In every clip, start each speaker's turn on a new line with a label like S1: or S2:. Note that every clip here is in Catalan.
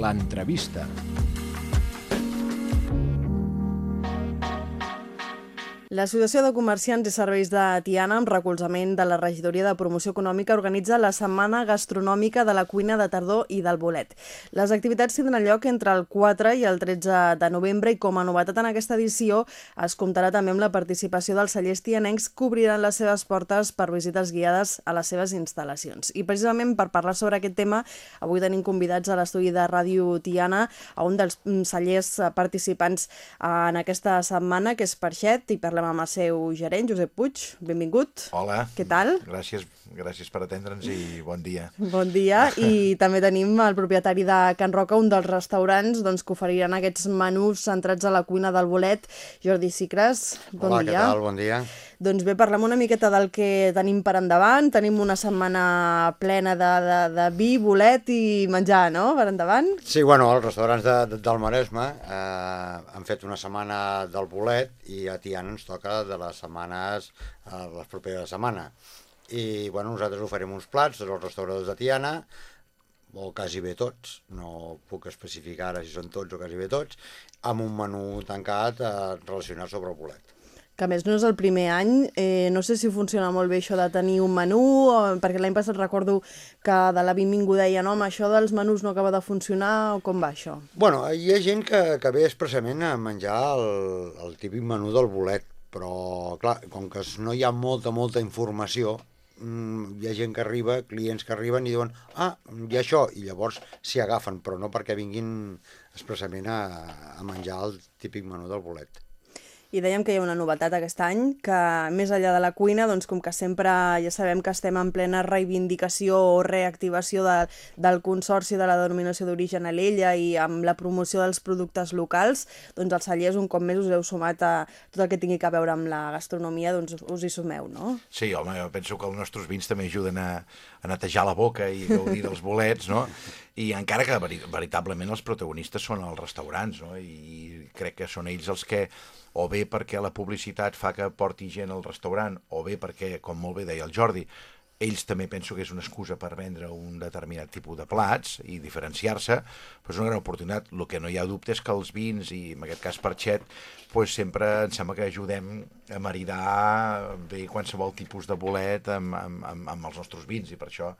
S1: l'entrevista.
S2: L'Associació de Comerciants i Serveis de Tiana, amb recolzament de la Regidoria de Promoció Econòmica, organitza la Setmana Gastronòmica de la Cuina de Tardor i del Bolet. Les activitats tindran lloc entre el 4 i el 13 de novembre i com a novetat en aquesta edició es comptarà també amb la participació dels cellers tianencs que obriran les seves portes per visites guiades a les seves instal·lacions. I precisament per parlar sobre aquest tema, avui tenim convidats a l'estudi de Ràdio Tiana a un dels cellers participants en aquesta setmana, que és Perxet, i parlem amb el seu gerent, Josep Puig. Benvingut.
S3: Hola.
S2: Què tal?
S3: Gràcies, gràcies per atendre'ns i bon dia.
S2: Bon dia. I també tenim el propietari de Can Roca, un dels restaurants doncs, que oferiran aquests menús centrats a la cuina del bolet. Jordi Sicres, bon
S4: Hola,
S2: dia.
S4: què tal? Bon dia.
S2: Doncs bé, parlem una miqueta del que tenim per endavant. Tenim una setmana plena de, de, de vi, bolet i menjar, no?, per endavant.
S4: Sí, bueno, els restaurants de, de, del Maresme eh, han fet una setmana del bolet i a Tiana ens toca de les setmanes, eh, les properes setmana. I, bueno, nosaltres oferim uns plats dels restauradors de Tiana, o quasi bé tots, no puc especificar ara si són tots o quasi bé tots, amb un menú tancat eh, relacionat sobre el bolet.
S2: Que a més no és el primer any, eh, no sé si funciona molt bé això de tenir un menú, o, perquè l'any passat recordo que de la benvinguda deien, home, això dels menús no acaba de funcionar, o com va això?
S4: Bueno, hi ha gent que, que ve expressament a menjar el, el típic menú del bolet, però, clar, com que no hi ha molta, molta informació, mm, hi ha gent que arriba, clients que arriben i diuen, ah, hi ha això, i llavors s'hi agafen, però no perquè vinguin expressament a, a menjar el típic menú del bolet.
S2: I dèiem que hi ha una novetat aquest any, que més enllà de la cuina, doncs com que sempre ja sabem que estem en plena reivindicació o reactivació de, del Consorci de la Denominació d'Origen a l'Ella i amb la promoció dels productes locals, doncs els cellers un cop més us heu sumat a tot el que tingui a veure amb la gastronomia, doncs us hi sumeu, no?
S3: Sí, home, jo penso que els nostres vins també ajuden a, a netejar la boca i gaudir dels bolets, no? I encara que veri veritablement els protagonistes són els restaurants, no? I crec que són ells els que o bé perquè la publicitat fa que porti gent al restaurant, o bé perquè, com molt bé deia el Jordi, ells també penso que és una excusa per vendre un determinat tipus de plats i diferenciar-se, però és una gran oportunitat. El que no hi ha dubte és que els vins, i en aquest cas Perxet, pues sempre em sembla que ajudem a maridar bé qualsevol tipus de bolet amb, amb, amb, amb els nostres vins, i per això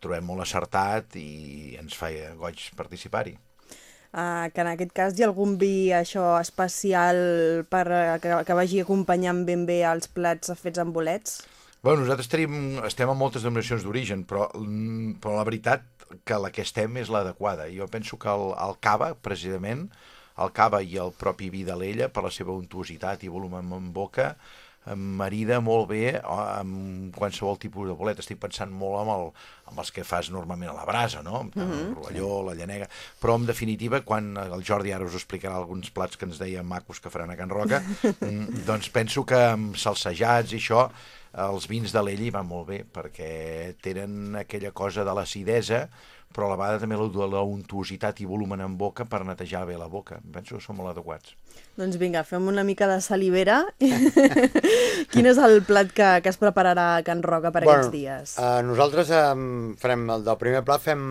S3: trobem molt acertat i ens fa goig participar-hi.
S2: Uh, que en aquest cas hi ha algun vi això especial per, que, que vagi acompanyant ben bé els plats fets amb bolets?
S3: Bueno, nosaltres tenim, estem en moltes denominacions d'origen, però, mm, però la veritat que la que estem és l'adequada. Jo penso que el, el cava, precisament, el cava i el propi vi de l'ella, per la seva untuositat i volum en boca, marida molt bé amb qualsevol tipus de bolet. Estic pensant molt amb, el, amb els que fas normalment a la brasa, no? El
S2: Mhm.
S3: rovelló, la llanega... Però, en definitiva, quan el Jordi ara us explicarà alguns plats que ens deia macos que faran a Can Roca, mm, doncs penso que amb salsejats i això, els vins de l'Ella hi van molt bé, perquè tenen aquella cosa de l'acidesa, però a la vegada també la, la untuositat i volumen en boca per netejar bé la boca. Penso que són molt adequats.
S2: Doncs vinga, fem una mica de salivera. Quin és el plat que, que es prepararà a Can Roca per aquests dies?
S4: Eh, nosaltres eh, farem, el del primer plat fem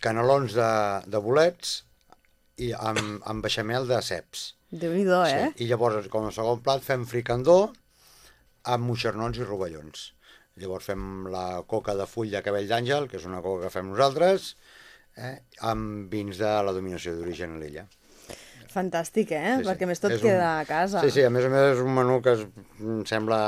S4: canelons de, de bolets i amb, amb beixamel de ceps.
S2: Déu-n'hi-do, eh?
S4: Sí. I llavors, com a segon plat, fem fricandó amb moixernons i rovellons. Llavors fem la coca de full de cabell d'àngel, que és una coca que fem nosaltres, eh, amb vins de la dominació d'origen a l'illa.
S2: Fantàstic, eh?
S4: Sí, sí.
S2: Perquè més tot
S4: És un-
S2: queda a casa.
S4: Sí, sí, a més a més és un menú que es, em sembla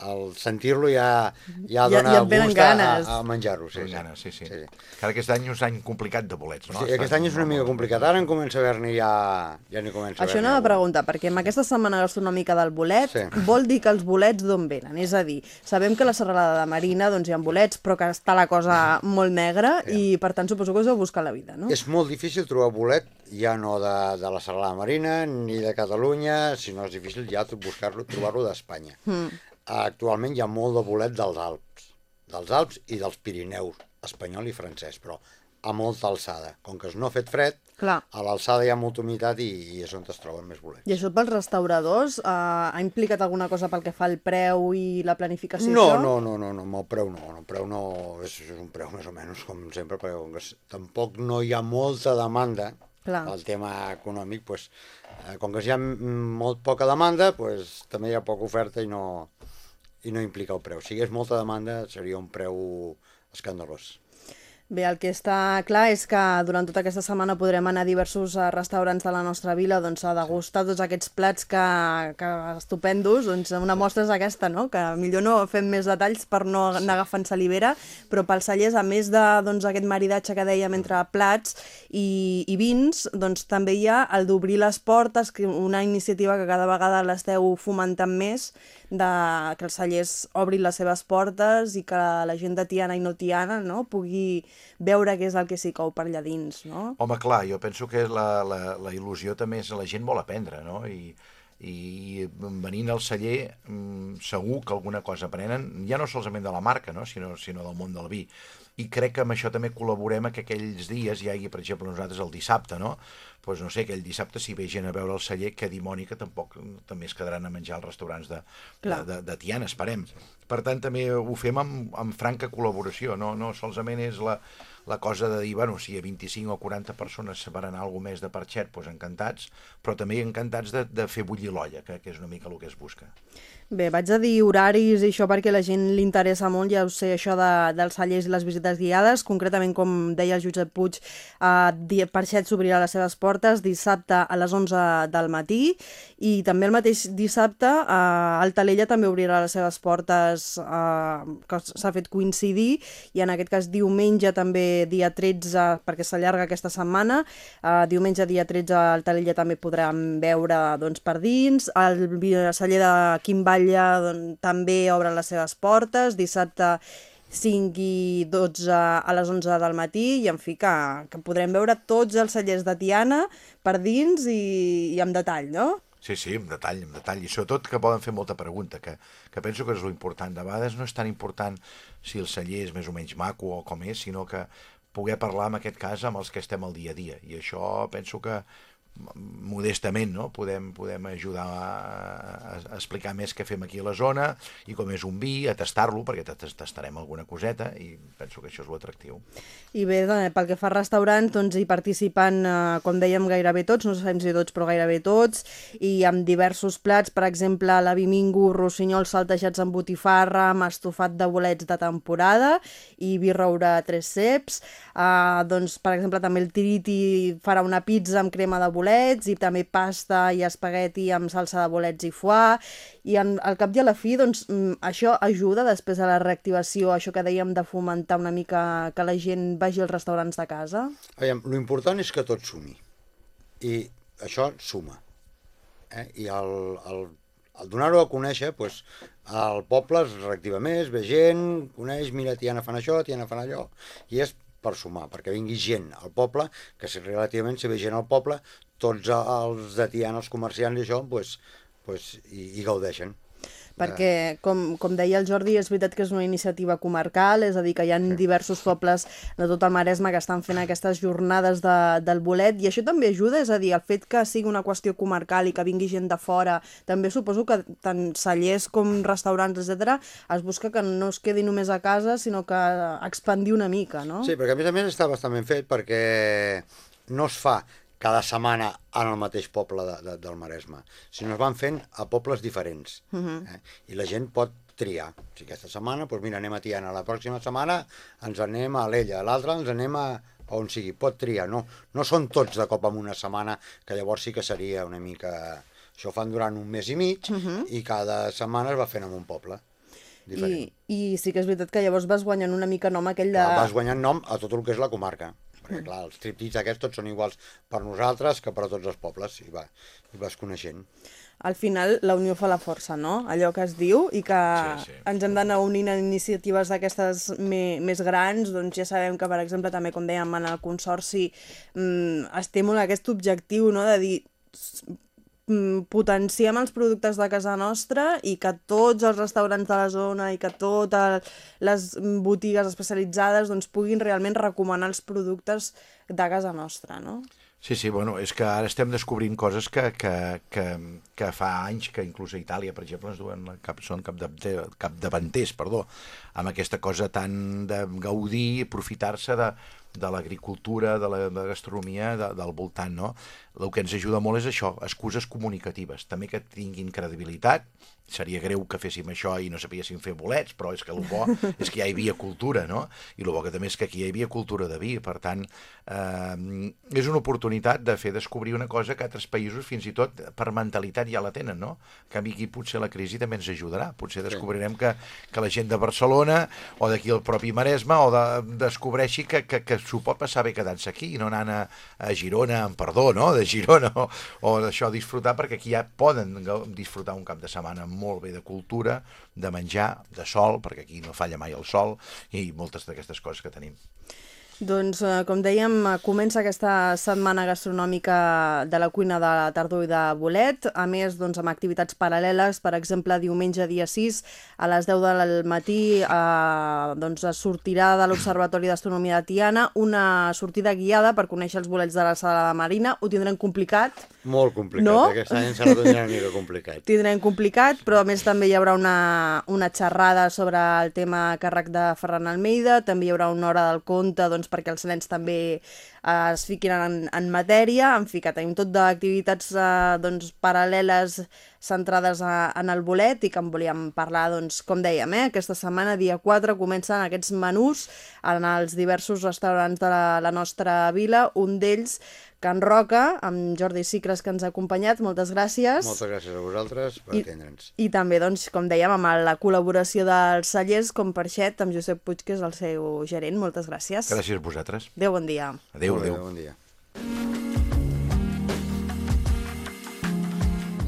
S4: al sentir-lo ja, ja
S2: Ja-
S4: dona
S2: ja venen
S4: gust a,
S2: ganes.
S4: a, a menjar-ho. Sí,
S3: Sí,
S4: sí.
S3: Sí, sí.
S4: sí, sí.
S3: Encara aquest any és un any complicat de bolets, no?
S4: Sí, aquest any és una mica complicat. Ara en comença a haver-n'hi ja... ja n'hi comença a
S2: Això anava a preguntar, perquè amb aquesta setmana gastronòmica del bolet
S4: Sí.
S2: vol dir que els bolets d'on venen? És a dir, sabem que la serralada de Marina doncs, hi ha bolets, però que està la cosa molt negra i per tant suposo que us heu buscat la vida, no?
S4: És molt difícil trobar bolet, ja no de, de la Serralada Marina ni de Catalunya, sinó és difícil ja buscar-lo, trobar-lo d'Espanya. Mm. Actualment hi ha molt de bolet dels Alps, dels Alps i dels Pirineus, espanyol i francès, però a molta alçada. Com que es no ha fet fred,
S2: Clar.
S4: a l'alçada hi ha molta humitat i, i és on es troben més bolets.
S2: I això pels restauradors eh, ha implicat alguna cosa pel que fa al preu i la planificació?
S4: No,
S2: això?
S4: no, no, no, no, el preu no, el preu no, és, és un preu més o menys com sempre, perquè com que tampoc no hi ha molta demanda,
S2: Clar.
S4: el tema econòmic, doncs, eh, com que hi ha molt poca demanda, doncs, també hi ha poca oferta i no, i no implica el preu. Si hi hagués molta demanda seria un preu escandalós.
S2: Bé, el que està clar és que durant tota aquesta setmana podrem anar a diversos eh, restaurants de la nostra vila doncs, a degustar tots aquests plats que, que estupendos. Doncs una mostra és aquesta, no? que millor no fem més detalls per no anar agafant salivera, però pels cellers, a més de doncs, aquest maridatge que dèiem entre plats i, i vins, doncs també hi ha el d'obrir les portes, que una iniciativa que cada vegada l'esteu fomentant més, de que els cellers obrin les seves portes i que la gent de Tiana i no Tiana no, pugui veure què és el que s'hi cou per allà dins, no?
S3: Home, clar, jo penso que la, la, la il·lusió també és la gent vol aprendre, no? I, i venint al celler mm, segur que alguna cosa aprenen, ja no solament de la marca, no? sinó, sinó del món del vi. I crec que amb això també col·laborem a que aquells dies hi hagi, per exemple, nosaltres el dissabte, no? pues no sé, aquell dissabte si ve gent a veure el celler, que dimoni que tampoc també es quedaran a menjar als restaurants de, de, de, de Tiana, esperem. Per tant, també ho fem amb, amb franca col·laboració, no, no solament és la, la cosa de dir, bueno, si a 25 o 40 persones se anar alguna més de parxet, doncs encantats, però també encantats de, de fer bullir l'olla, que, que és una mica el que es busca.
S2: Bé, vaig a dir horaris i això perquè la gent li interessa molt, ja ho sé, això de, dels cellers i les visites guiades, concretament, com deia el Josep Puig, eh, Parxet s'obrirà les seves portes dissabte a les 11 del matí i també el mateix dissabte eh, Altalella també obrirà les seves portes eh, que s'ha fet coincidir i en aquest cas diumenge també dia 13 perquè s'allarga aquesta setmana eh, diumenge dia 13 a Altalella també podrem veure doncs, per dins el celler de Quim Batlle doncs, també obre les seves portes dissabte 5 i 12 a les 11 del matí i en fi que, que podrem veure tots els cellers de Tiana per dins i, i amb detall, no?
S3: Sí, sí, amb detall, amb detall. I sobretot que poden fer molta pregunta, que, que penso que és important. De vegades no és tan important si el celler és més o menys maco o com és, sinó que poder parlar, en aquest cas, amb els que estem al dia a dia. I això penso que modestament no? podem, podem ajudar a, a, a explicar més què fem aquí a la zona i com és un vi, a tastar-lo perquè tas- tastarem alguna coseta i penso que això és l'atractiu.
S2: I bé, eh, pel que fa a restaurants, doncs hi participen, eh, com dèiem, gairebé tots, no sabem si tots, però gairebé tots, i amb diversos plats, per exemple, la bimingo, rossinyols saltejats amb botifarra, amb estofat de bolets de temporada i vi roure tres ceps. Eh, doncs, per exemple, també el Tiriti farà una pizza amb crema de bolets i també pasta i espagueti amb salsa de bolets i foie. I en, al cap i a la fi, doncs, mm, això ajuda després a la reactivació, això que dèiem de fomentar una mica que la gent vagi als restaurants de casa?
S4: Aviam, lo important és que tot sumi. I això suma. Eh? I el, el, el donar-ho a conèixer, doncs, el poble es reactiva més, ve gent, coneix, mira, Tiana fan això, Tiana fan allò, i és per sumar, perquè vingui gent al poble, que si relativament si ve gent al poble, tots els de Tiana, els comerciants i això, doncs, doncs, i, i gaudeixen.
S2: Perquè, com, com deia el Jordi, és veritat que és una iniciativa comarcal, és a dir, que hi ha diversos pobles de tot el Maresme que estan fent aquestes jornades de, del bolet, i això també ajuda, és a dir, el fet que sigui una qüestió comarcal i que vingui gent de fora, també suposo que tant cellers com restaurants, etc es busca que no es quedi només a casa, sinó que expandir una mica, no?
S4: Sí, perquè a més a més està bastant ben fet perquè no es fa cada setmana en el mateix poble de, de, del Maresme, sinó es van fent a pobles diferents. Uh -huh. eh? I la gent pot triar. Si aquesta setmana, doncs mira, anem a Tiana, la pròxima setmana ens anem a l'Ella, l'altra ens anem a, a on sigui, pot triar, no, no són tots de cop en una setmana, que llavors sí que seria una mica... Això ho fan durant un mes i mig uh -huh. i cada setmana es va fent en un poble diferent.
S2: I, I sí que és veritat que llavors vas guanyant una mica nom aquell de...
S4: Vas guanyant nom a tot el que és la comarca. Perquè, clar, els triptits aquests tots són iguals per nosaltres que per a tots els pobles, i, va, i vas coneixent.
S2: al final la unió fa la força, no? Allò que es diu i que
S3: Sí, sí.
S2: ens hem d'anar unint en iniciatives d'aquestes me, més grans, doncs ja sabem que, per exemple, també, com dèiem, en el Consorci mm, es té molt aquest objectiu, no?, de dir mm, potenciem els productes de casa nostra i que tots els restaurants de la zona i que totes les botigues especialitzades doncs, puguin realment recomanar els productes de casa nostra, no?
S3: Sí, sí, bueno, és que ara estem descobrint coses que, que, que, que fa anys que inclús a Itàlia, per exemple, es duen cap, són capdavanters, capdavanters perdó, amb aquesta cosa tan de gaudir, aprofitar-se de, de l'agricultura, de, la, de la gastronomia de, del voltant, no? El que ens ajuda molt és això, excuses comunicatives, també que tinguin credibilitat, seria greu que féssim això i no sabíssim fer bolets, però és que el bo és que ja hi havia cultura, no? I el bo que també és que aquí hi havia cultura de vi, per tant, eh, és una oportunitat de fer descobrir una cosa que altres països fins i tot per mentalitat ja la tenen, no? Que a mi aquí potser la crisi també ens ajudarà, potser descobrirem que, que la gent de Barcelona o d'aquí el propi Maresme o de, descobreixi que, que, que s'ho pot passar bé quedant-se aquí i no anant a, a Girona, amb perdó, no?, de Girona o, o d'això disfrutar, perquè aquí ja poden disfrutar un cap de setmana molt bé de cultura, de menjar, de sol, perquè aquí no falla mai el sol, i moltes d'aquestes coses que tenim.
S2: Doncs, eh, com dèiem, eh, comença aquesta setmana gastronòmica de la cuina de la tardor i de bolet, a més doncs, amb activitats paral·leles, per exemple, diumenge dia 6 a les 10 del matí eh, doncs, sortirà de l'Observatori d'Astronomia de Tiana una sortida guiada per conèixer els bolets de la sala de Marina. Ho tindrem complicat?
S4: Molt complicat, no? aquest any serà una mica complicat.
S2: Tindrem complicat, però a més també hi haurà una, una xerrada sobre el tema càrrec de Ferran Almeida, també hi haurà una hora del conte doncs, perquè els nens també eh, es fiquin en, en matèria. En fi, que tenim tot d'activitats eh, doncs, paral·leles centrades a, en el bolet i que en volíem parlar, doncs, com dèiem, eh, aquesta setmana, dia 4, comencen aquests menús en els diversos restaurants de la, la nostra vila. Un d'ells Can Roca, amb Jordi Cicres, que ens ha acompanyat. Moltes gràcies.
S4: Moltes gràcies a vosaltres per atendre'ns.
S2: I també, doncs, com dèiem, amb la col·laboració dels cellers, com per Xet, amb Josep Puig, que és el seu gerent. Moltes gràcies.
S3: Gràcies a vosaltres.
S2: Adéu, bon dia.
S3: Adéu, adéu.
S4: Bon dia.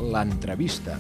S1: L'entrevista.